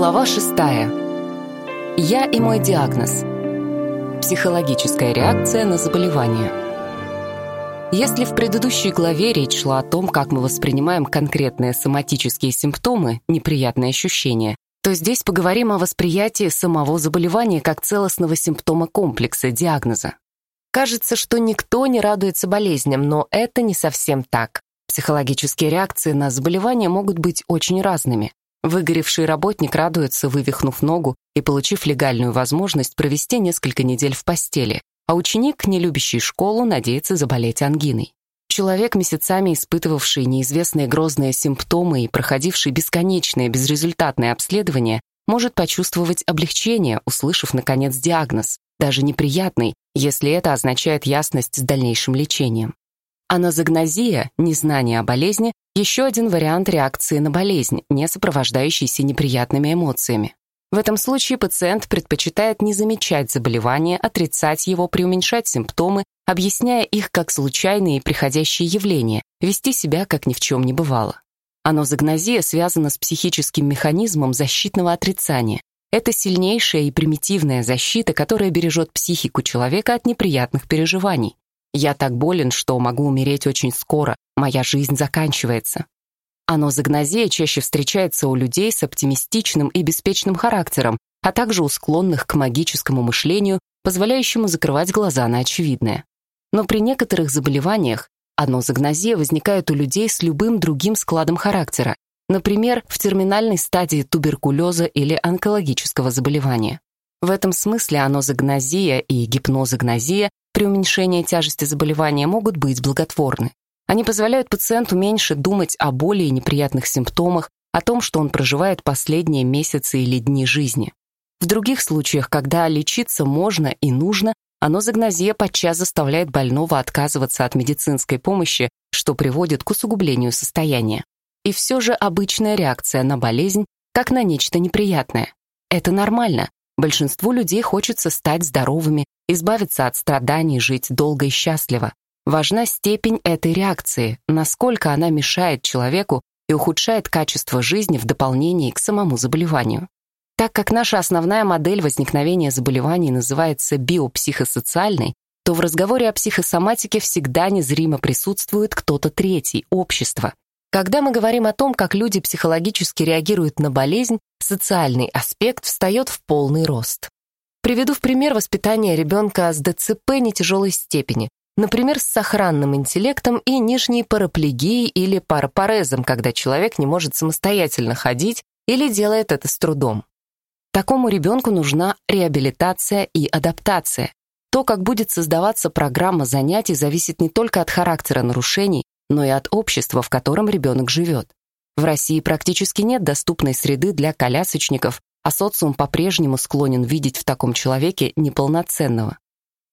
Глава шестая. Я и мой диагноз. Психологическая реакция на заболевание. Если в предыдущей главе речь шла о том, как мы воспринимаем конкретные соматические симптомы, неприятные ощущения, то здесь поговорим о восприятии самого заболевания как целостного симптома комплекса, диагноза. Кажется, что никто не радуется болезням, но это не совсем так. Психологические реакции на заболевание могут быть очень разными. Выгоревший работник радуется, вывихнув ногу и получив легальную возможность провести несколько недель в постели, а ученик, не любящий школу, надеется заболеть ангиной. Человек, месяцами испытывавший неизвестные грозные симптомы и проходивший бесконечные безрезультатные обследования, может почувствовать облегчение, услышав, наконец, диагноз, даже неприятный, если это означает ясность с дальнейшим лечением. Аназогнозия, незнание о болезни, еще один вариант реакции на болезнь, не сопровождающийся неприятными эмоциями. В этом случае пациент предпочитает не замечать заболевание, отрицать его, преуменьшать симптомы, объясняя их как случайные и приходящие явления, вести себя как ни в чем не бывало. Анозагнозия связана с психическим механизмом защитного отрицания. Это сильнейшая и примитивная защита, которая бережет психику человека от неприятных переживаний. Я так болен, что могу умереть очень скоро, моя жизнь заканчивается. Анозагнозия чаще встречается у людей с оптимистичным и беспечным характером, а также у склонных к магическому мышлению, позволяющему закрывать глаза на очевидное. Но при некоторых заболеваниях анозагнозия возникает у людей с любым другим складом характера, например, в терминальной стадии туберкулеза или онкологического заболевания. В этом смысле анозагнозия и гипнозагнозия при уменьшении тяжести заболевания могут быть благотворны. Они позволяют пациенту меньше думать о боли и неприятных симптомах, о том, что он проживает последние месяцы или дни жизни. В других случаях, когда лечиться можно и нужно, анозагнозия подчас заставляет больного отказываться от медицинской помощи, что приводит к усугублению состояния. И все же обычная реакция на болезнь, как на нечто неприятное. Это нормально. Большинству людей хочется стать здоровыми, избавиться от страданий, жить долго и счастливо. Важна степень этой реакции, насколько она мешает человеку и ухудшает качество жизни в дополнении к самому заболеванию. Так как наша основная модель возникновения заболеваний называется биопсихосоциальной, то в разговоре о психосоматике всегда незримо присутствует кто-то третий, общество. Когда мы говорим о том, как люди психологически реагируют на болезнь, социальный аспект встает в полный рост. Приведу в пример воспитание ребенка с ДЦП нетяжелой степени, например, с сохранным интеллектом и нижней параплегией или парапарезом, когда человек не может самостоятельно ходить или делает это с трудом. Такому ребенку нужна реабилитация и адаптация. То, как будет создаваться программа занятий, зависит не только от характера нарушений, но и от общества, в котором ребенок живет. В России практически нет доступной среды для колясочников, а социум по-прежнему склонен видеть в таком человеке неполноценного.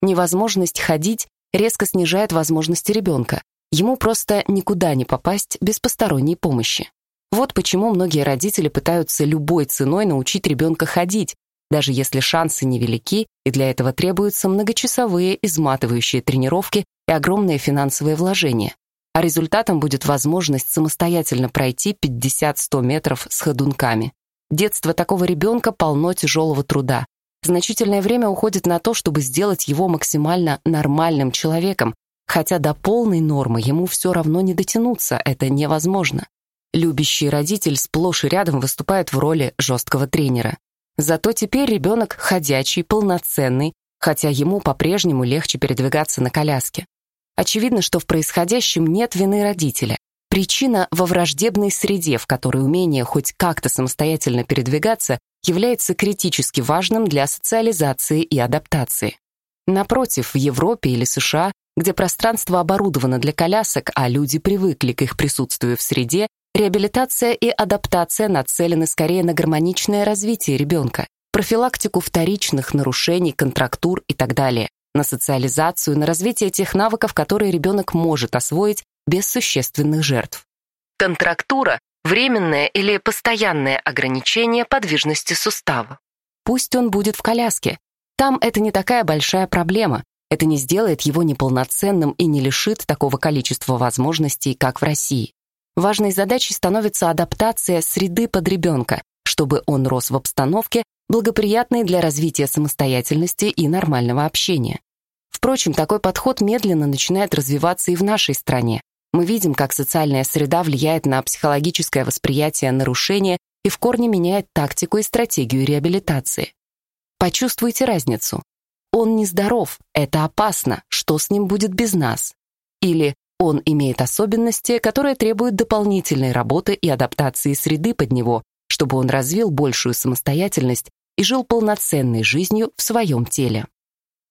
Невозможность ходить резко снижает возможности ребенка. Ему просто никуда не попасть без посторонней помощи. Вот почему многие родители пытаются любой ценой научить ребенка ходить, даже если шансы невелики, и для этого требуются многочасовые изматывающие тренировки и огромные финансовые вложения. А результатом будет возможность самостоятельно пройти 50-100 метров с ходунками. Детство такого ребенка полно тяжелого труда. Значительное время уходит на то, чтобы сделать его максимально нормальным человеком, хотя до полной нормы ему все равно не дотянуться, это невозможно. Любящий родитель сплошь и рядом выступает в роли жесткого тренера. Зато теперь ребенок ходячий, полноценный, хотя ему по-прежнему легче передвигаться на коляске. Очевидно, что в происходящем нет вины родителя. Причина во враждебной среде, в которой умение хоть как-то самостоятельно передвигаться является критически важным для социализации и адаптации. Напротив, в Европе или США, где пространство оборудовано для колясок, а люди привыкли к их присутствию в среде, Реабилитация и адаптация нацелены скорее на гармоничное развитие ребенка, профилактику вторичных нарушений, контрактур и так далее, на социализацию, на развитие тех навыков, которые ребенок может освоить без существенных жертв. Контрактура – временное или постоянное ограничение подвижности сустава. Пусть он будет в коляске. Там это не такая большая проблема. Это не сделает его неполноценным и не лишит такого количества возможностей, как в России. Важной задачей становится адаптация среды под ребенка, чтобы он рос в обстановке, благоприятной для развития самостоятельности и нормального общения. Впрочем, такой подход медленно начинает развиваться и в нашей стране. Мы видим, как социальная среда влияет на психологическое восприятие нарушения и в корне меняет тактику и стратегию реабилитации. Почувствуйте разницу. Он нездоров, это опасно, что с ним будет без нас? Или он имеет особенности, которые требуют дополнительной работы и адаптации среды под него, чтобы он развил большую самостоятельность и жил полноценной жизнью в своем теле.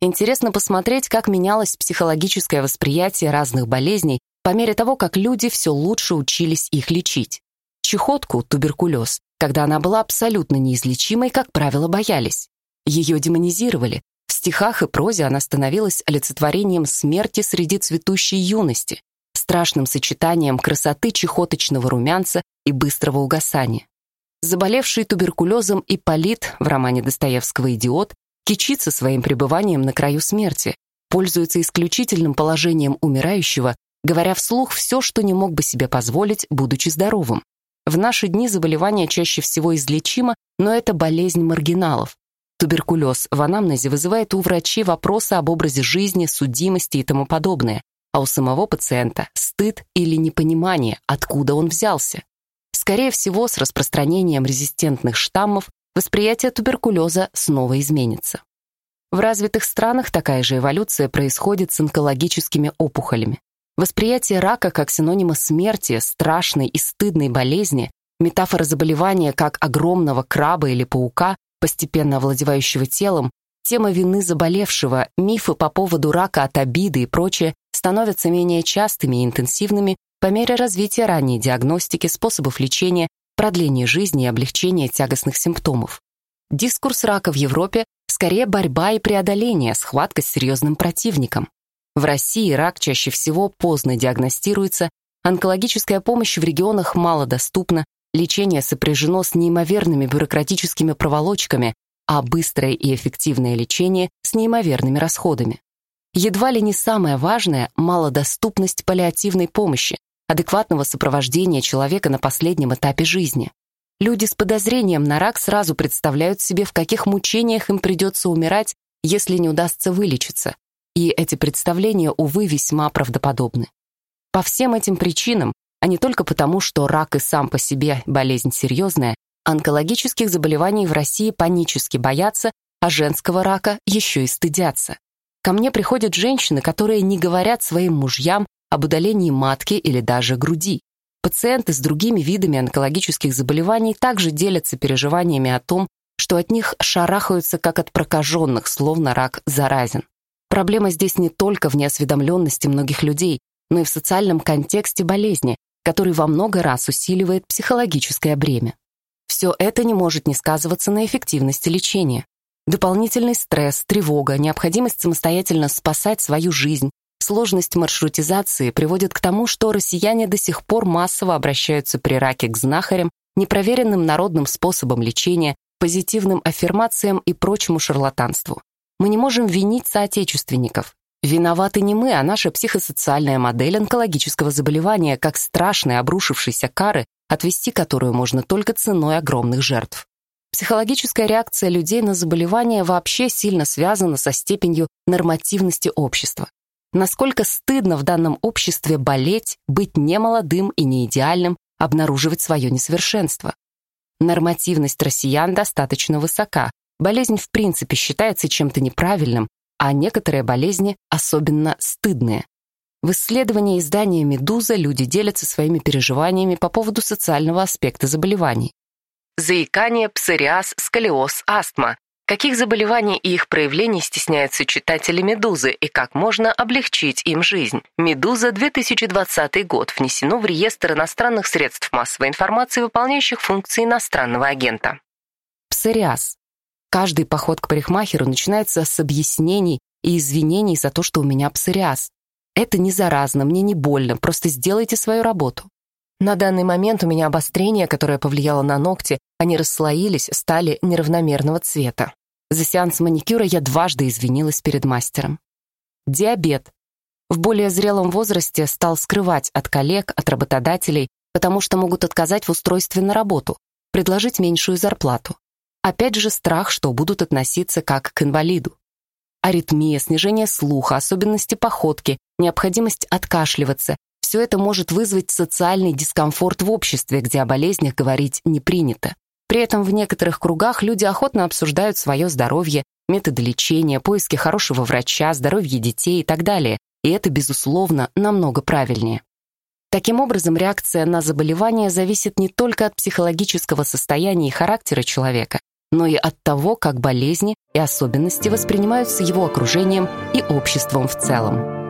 Интересно посмотреть, как менялось психологическое восприятие разных болезней по мере того, как люди все лучше учились их лечить. Чехотку, туберкулез, когда она была абсолютно неизлечимой, как правило, боялись. Ее демонизировали. В стихах и прозе она становилась олицетворением смерти среди цветущей юности, страшным сочетанием красоты чехоточного румянца и быстрого угасания. Заболевший туберкулезом Ипполит в романе Достоевского «Идиот» кичится своим пребыванием на краю смерти, пользуется исключительным положением умирающего, говоря вслух все, что не мог бы себе позволить, будучи здоровым. В наши дни заболевание чаще всего излечимо, но это болезнь маргиналов. Туберкулез в анамнезе вызывает у врачей вопросы об образе жизни, судимости и тому подобное, а у самого пациента стыд или непонимание, откуда он взялся. Скорее всего, с распространением резистентных штаммов восприятие туберкулеза снова изменится. В развитых странах такая же эволюция происходит с онкологическими опухолями. Восприятие рака как синонима смерти, страшной и стыдной болезни, метафора заболевания как огромного краба или паука, постепенно овладевающего телом, тема вины заболевшего, мифы по поводу рака от обиды и прочее становятся менее частыми и интенсивными по мере развития ранней диагностики, способов лечения, продления жизни и облегчения тягостных симптомов. Дискурс рака в Европе скорее борьба и преодоление, схватка с серьезным противником. В России рак чаще всего поздно диагностируется, онкологическая помощь в регионах малодоступна, лечение сопряжено с неимоверными бюрократическими проволочками, а быстрое и эффективное лечение с неимоверными расходами. Едва ли не самое важное – малодоступность паллиативной помощи, адекватного сопровождения человека на последнем этапе жизни. Люди с подозрением на рак сразу представляют себе, в каких мучениях им придется умирать, если не удастся вылечиться. И эти представления, увы, весьма правдоподобны. По всем этим причинам, а не только потому, что рак и сам по себе болезнь серьезная, онкологических заболеваний в России панически боятся, а женского рака еще и стыдятся. Ко мне приходят женщины, которые не говорят своим мужьям об удалении матки или даже груди. Пациенты с другими видами онкологических заболеваний также делятся переживаниями о том, что от них шарахаются как от прокаженных, словно рак заразен. Проблема здесь не только в неосведомленности многих людей, но и в социальном контексте болезни, который во много раз усиливает психологическое бремя. Все это не может не сказываться на эффективности лечения. Дополнительный стресс, тревога, необходимость самостоятельно спасать свою жизнь, Сложность маршрутизации приводит к тому, что россияне до сих пор массово обращаются при раке к знахарям, непроверенным народным способам лечения, позитивным аффирмациям и прочему шарлатанству. Мы не можем винить соотечественников. Виноваты не мы, а наша психосоциальная модель онкологического заболевания, как страшной обрушившейся кары, отвести которую можно только ценой огромных жертв. Психологическая реакция людей на заболевание вообще сильно связана со степенью нормативности общества. Насколько стыдно в данном обществе болеть, быть немолодым и не идеальным, обнаруживать свое несовершенство. Нормативность россиян достаточно высока. Болезнь в принципе считается чем-то неправильным, а некоторые болезни особенно стыдные. В исследовании издания «Медуза» люди делятся своими переживаниями по поводу социального аспекта заболеваний. Заикание, псориаз, сколиоз, астма Каких заболеваний и их проявлений стесняются читатели «Медузы» и как можно облегчить им жизнь? «Медуза» 2020 год внесено в реестр иностранных средств массовой информации, выполняющих функции иностранного агента. Псориаз. Каждый поход к парикмахеру начинается с объяснений и извинений за то, что у меня псориаз. Это не заразно, мне не больно, просто сделайте свою работу. На данный момент у меня обострение, которое повлияло на ногти, они расслоились, стали неравномерного цвета. За сеанс маникюра я дважды извинилась перед мастером. Диабет. В более зрелом возрасте стал скрывать от коллег, от работодателей, потому что могут отказать в устройстве на работу. предложить меньшую зарплату. Опять же страх, что будут относиться как к инвалиду. Аритмия, снижение слуха, особенности походки, необходимость откашливаться – все это может вызвать социальный дискомфорт в обществе, где о болезнях говорить не принято. При этом в некоторых кругах люди охотно обсуждают свое здоровье, методы лечения, поиски хорошего врача, здоровье детей и так далее, и это, безусловно, намного правильнее. Таким образом, реакция на заболевание зависит не только от психологического состояния и характера человека, но и от того, как болезни и особенности воспринимаются его окружением и обществом в целом.